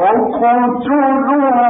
وطرحوه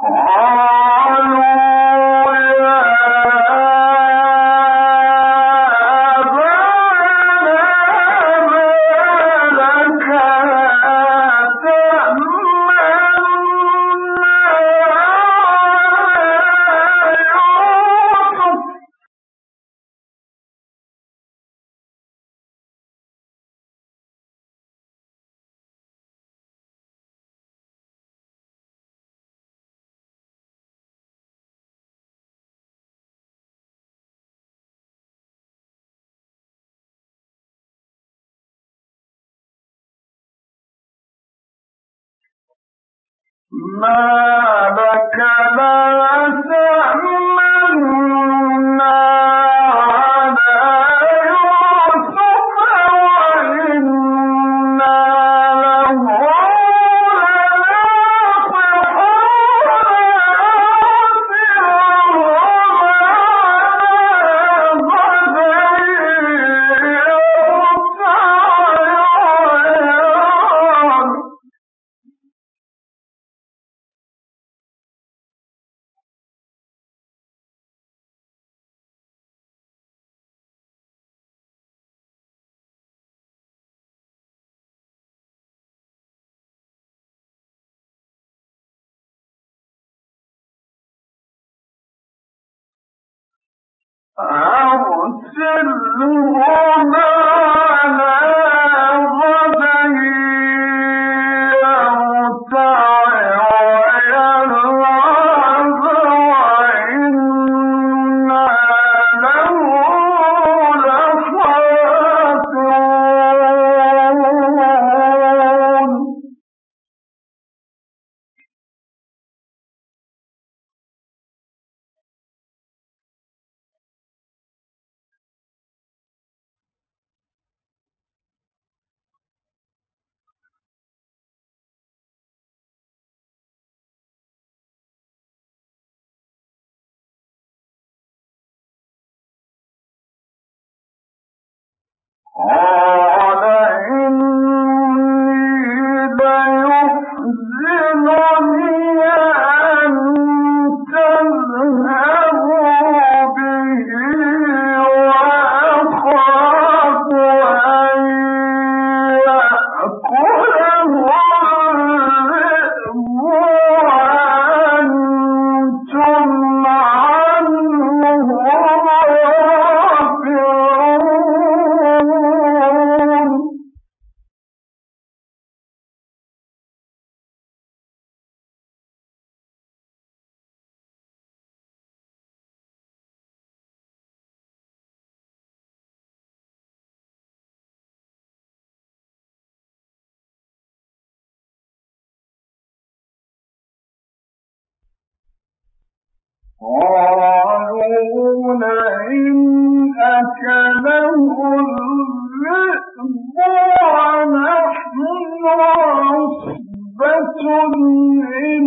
Oh! ما لك لا قالوا لئن أكله الذئب ونحن عصبة إن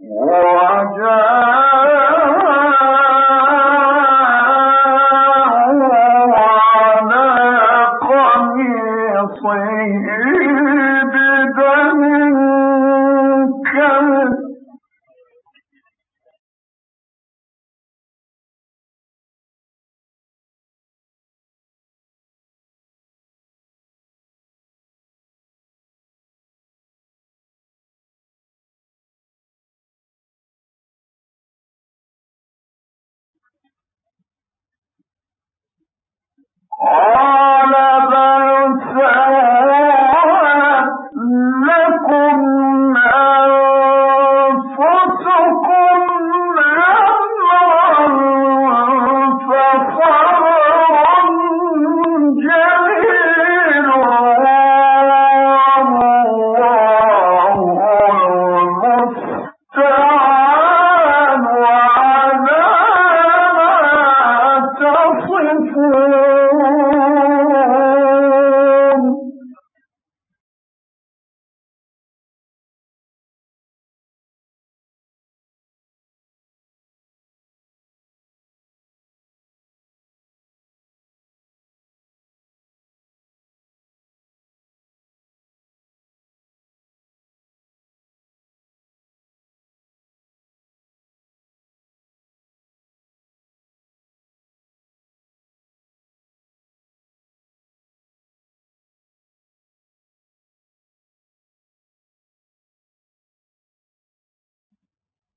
وجاء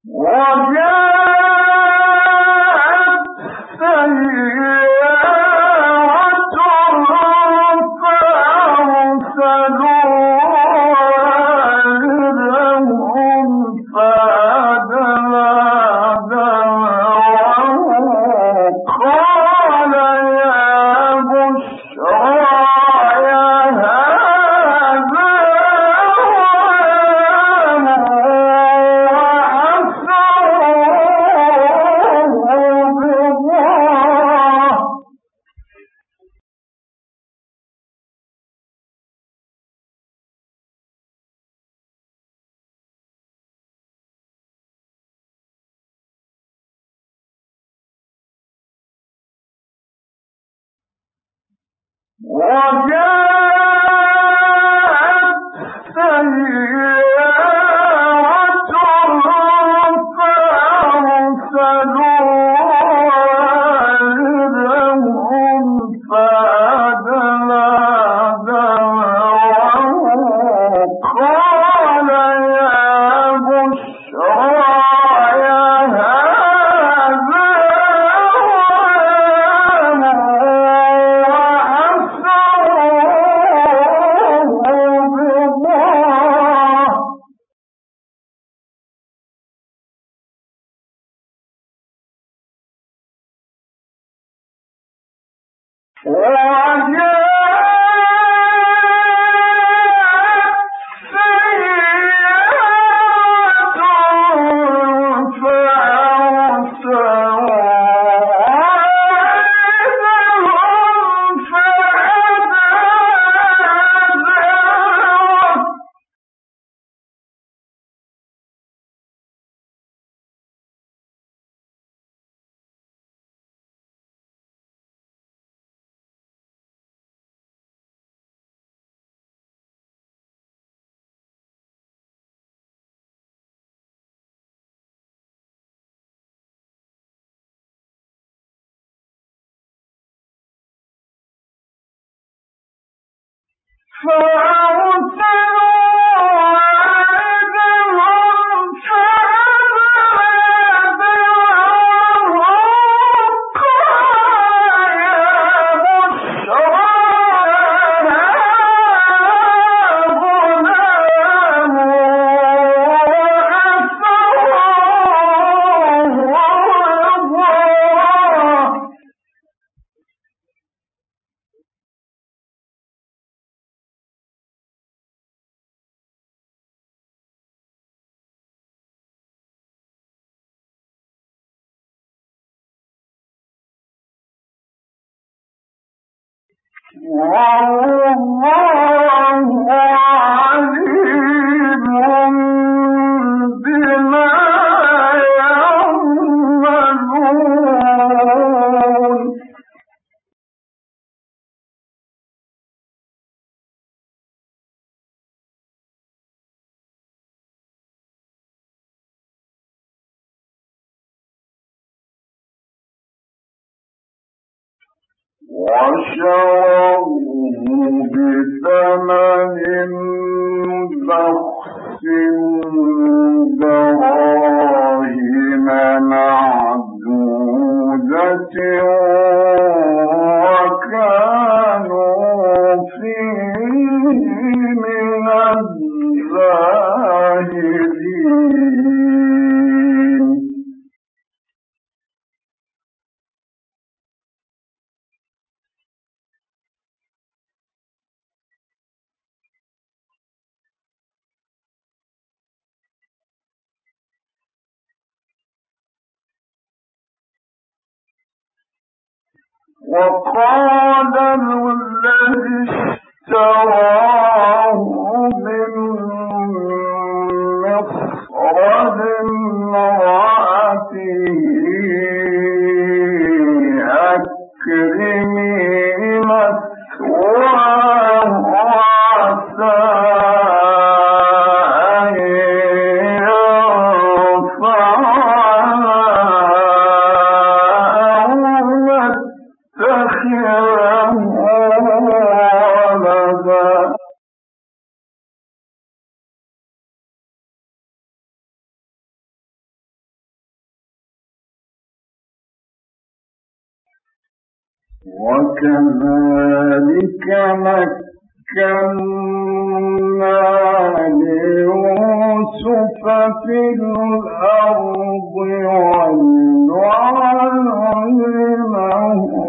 وَجَاءَ وكذلك مكنا ليوسف في الأرض ونعلمه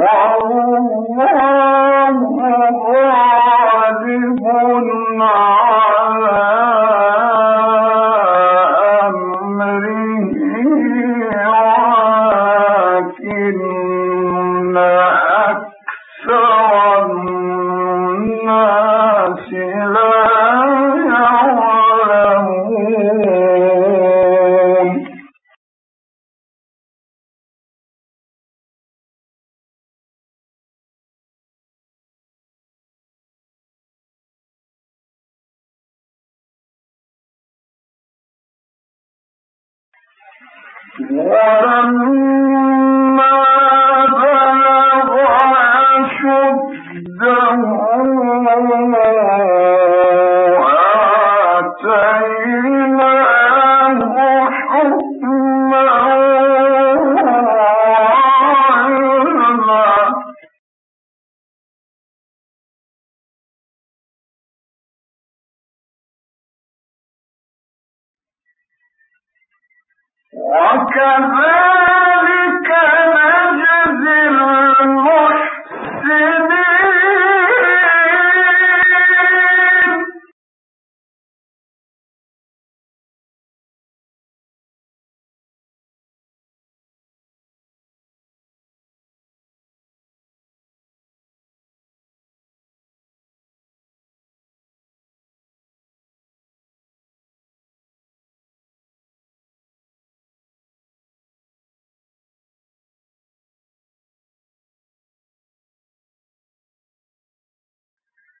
والله غالب ولما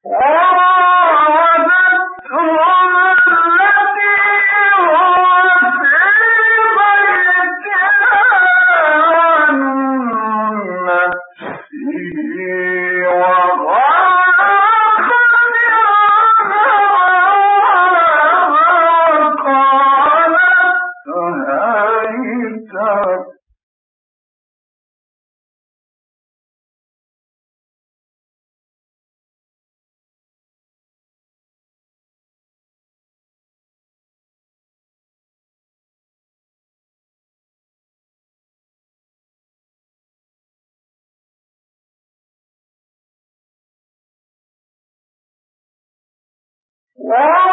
All Wow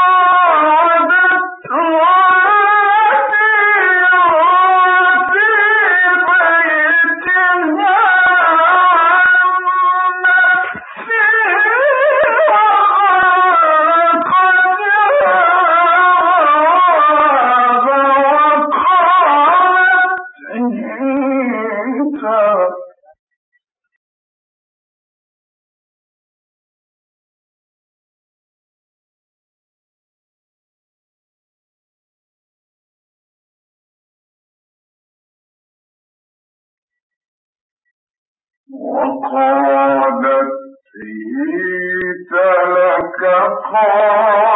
وقالت هيت لك قال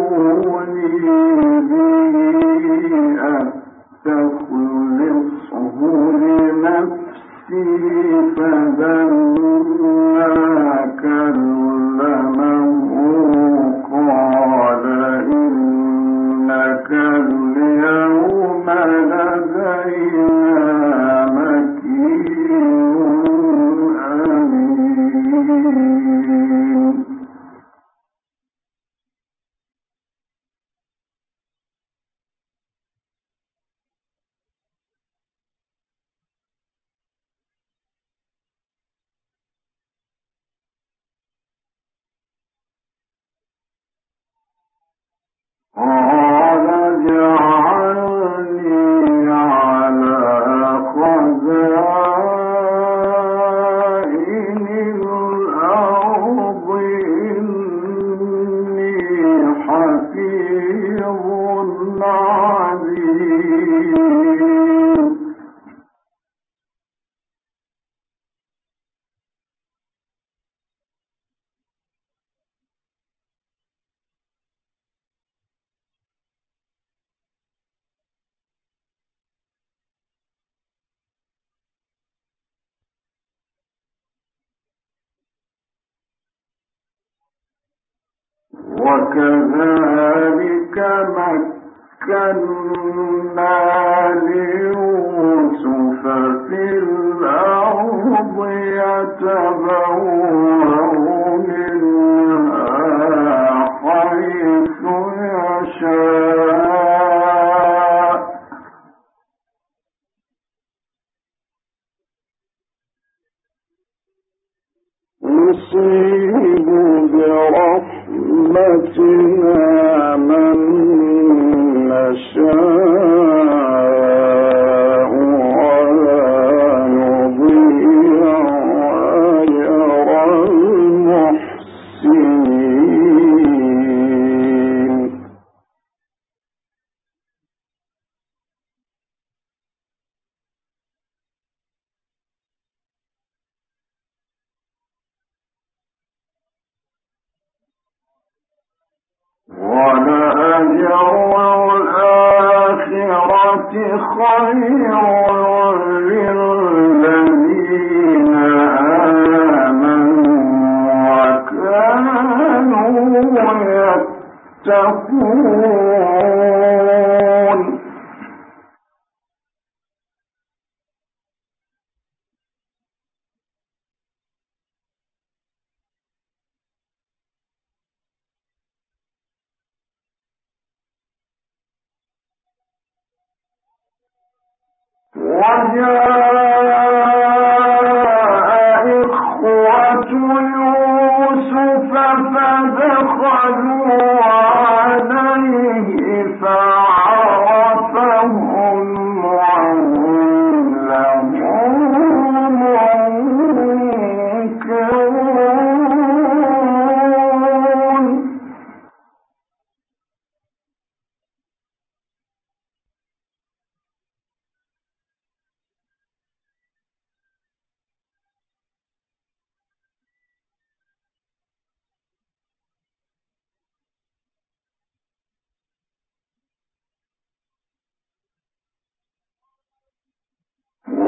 ائتوني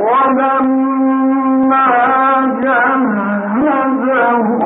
ولما جهزهم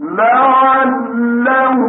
لعلهم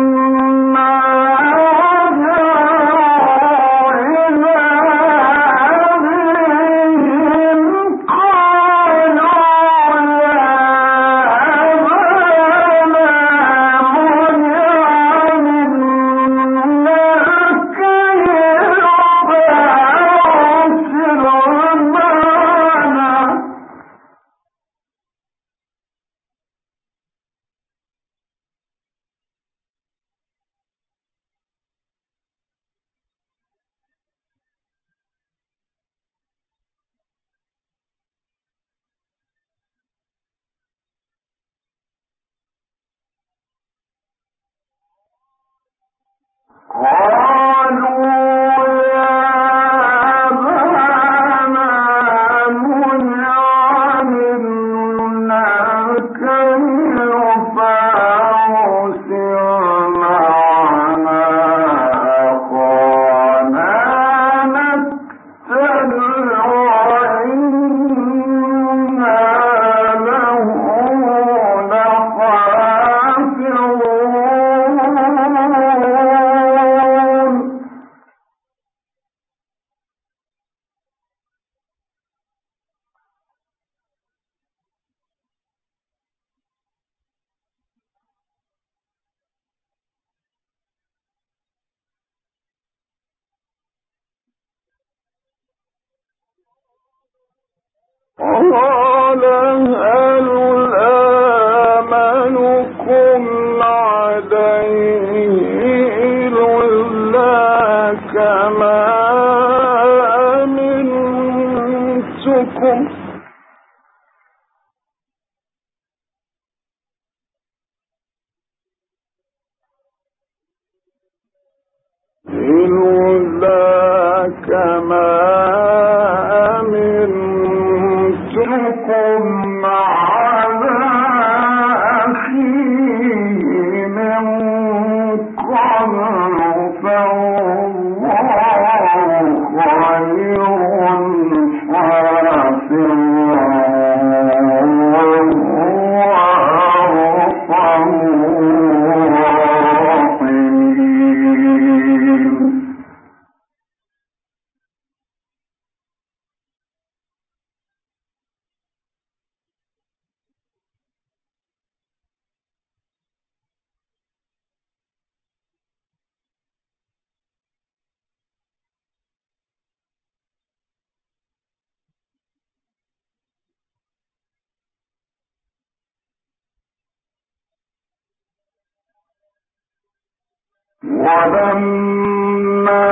ولما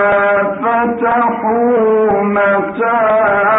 فتحوا متاعهم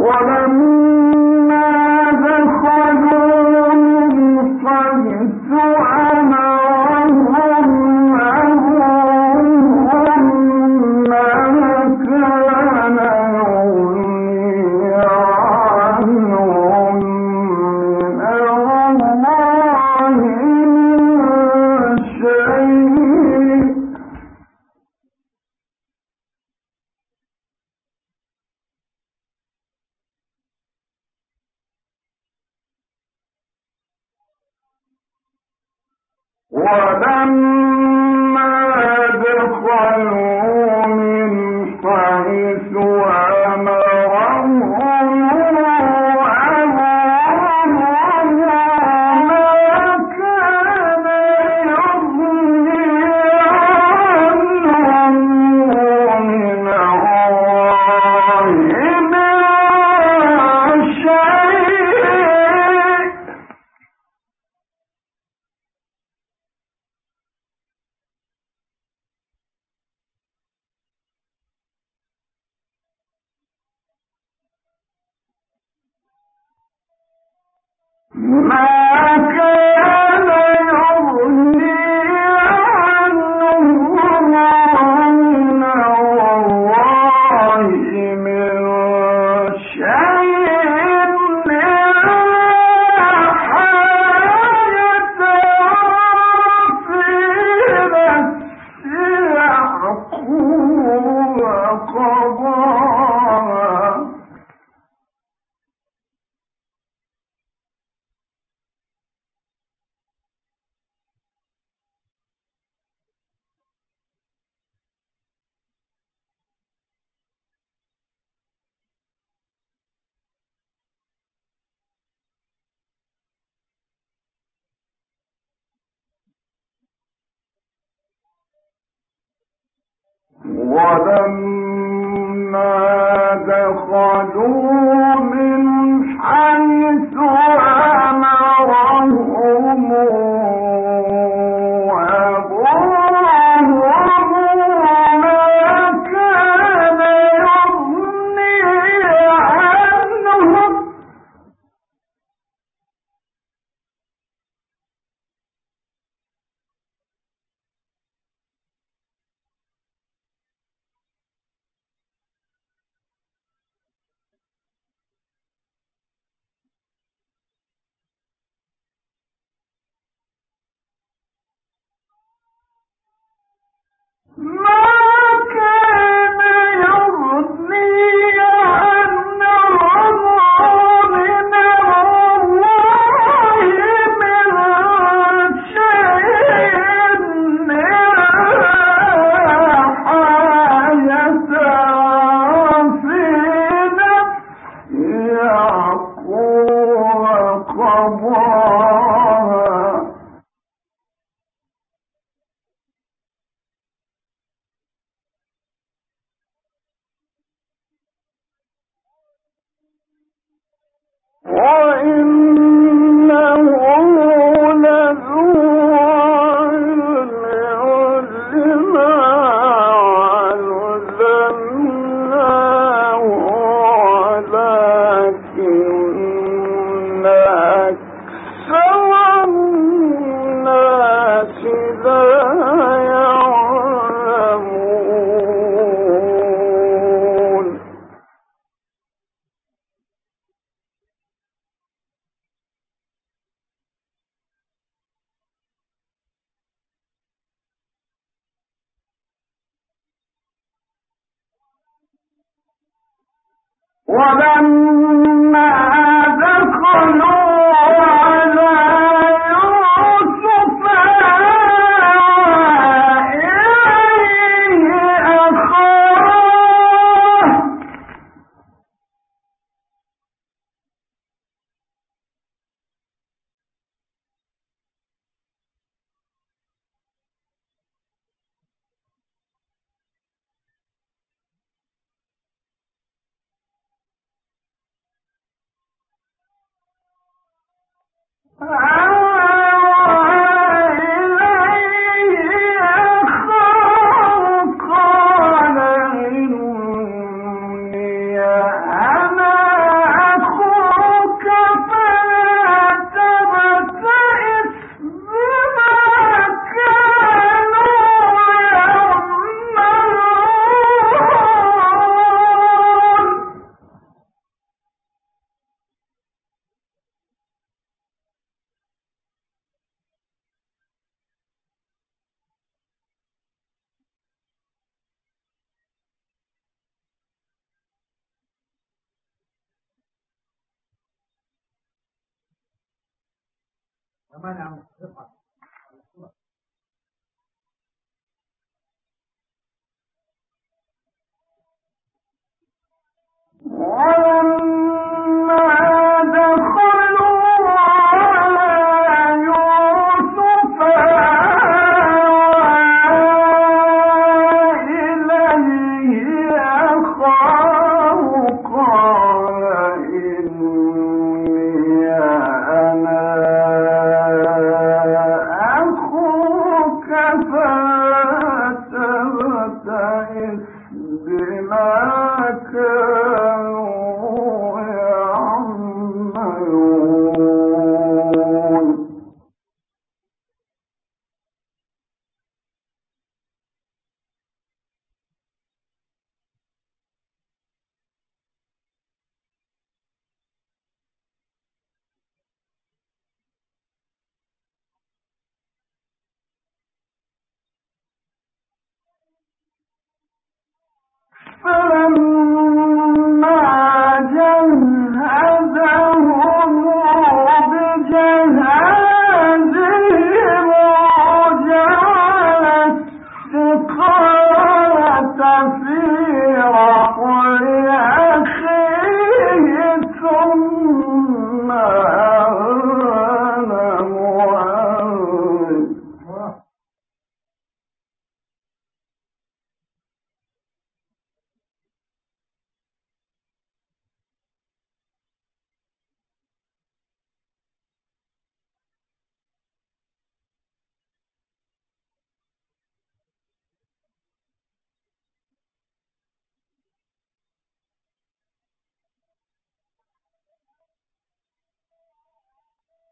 دخلوا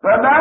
فلما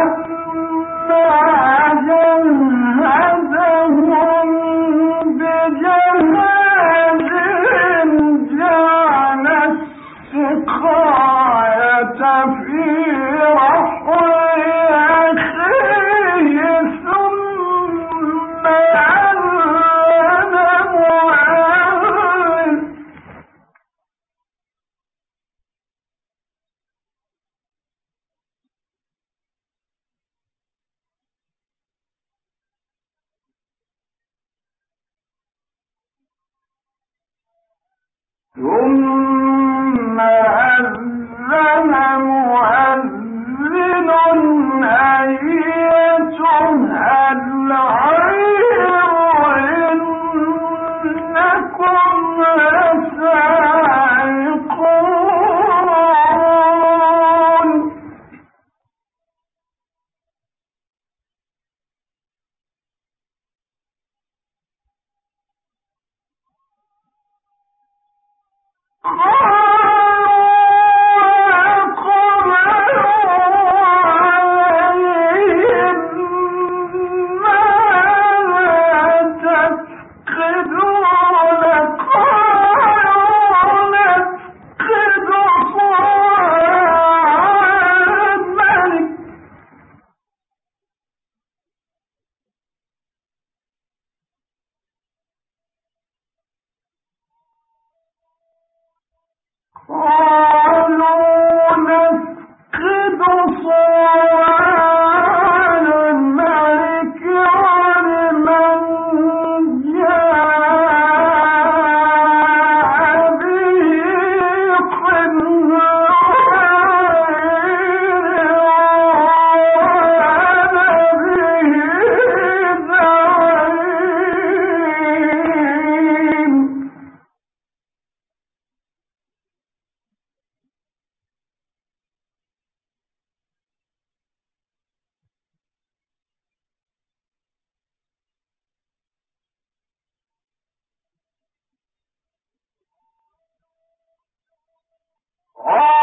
قالوا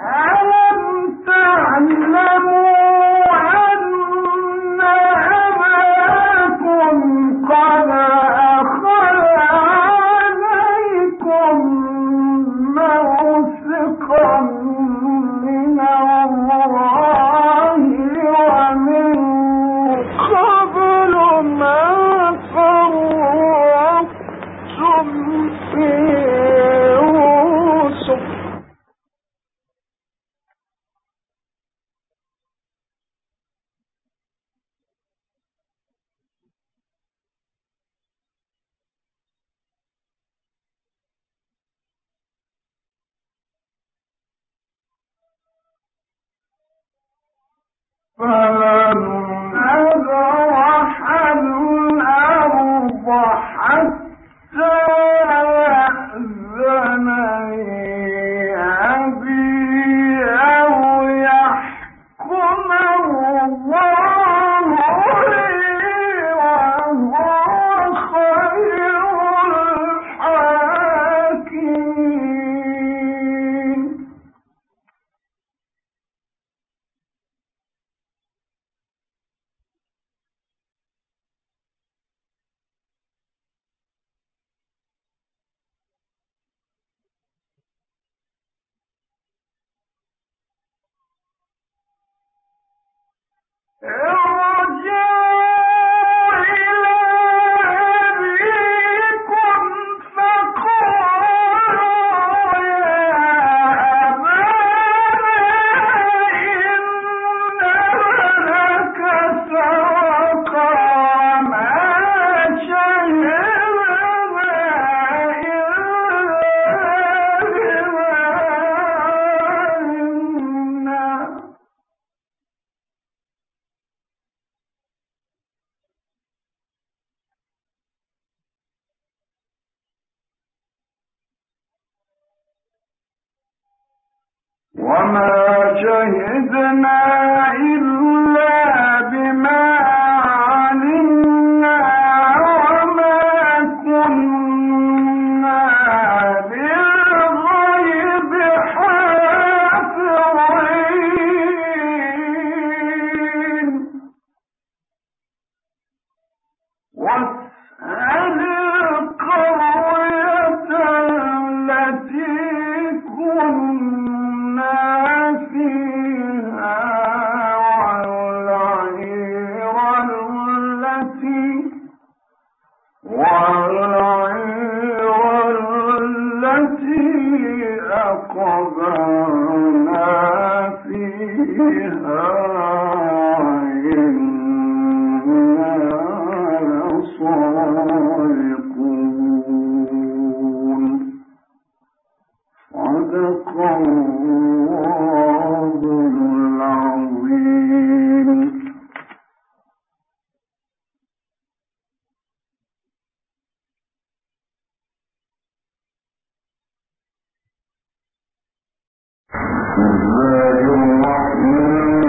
ألم تعلموا الرحمن الرحيم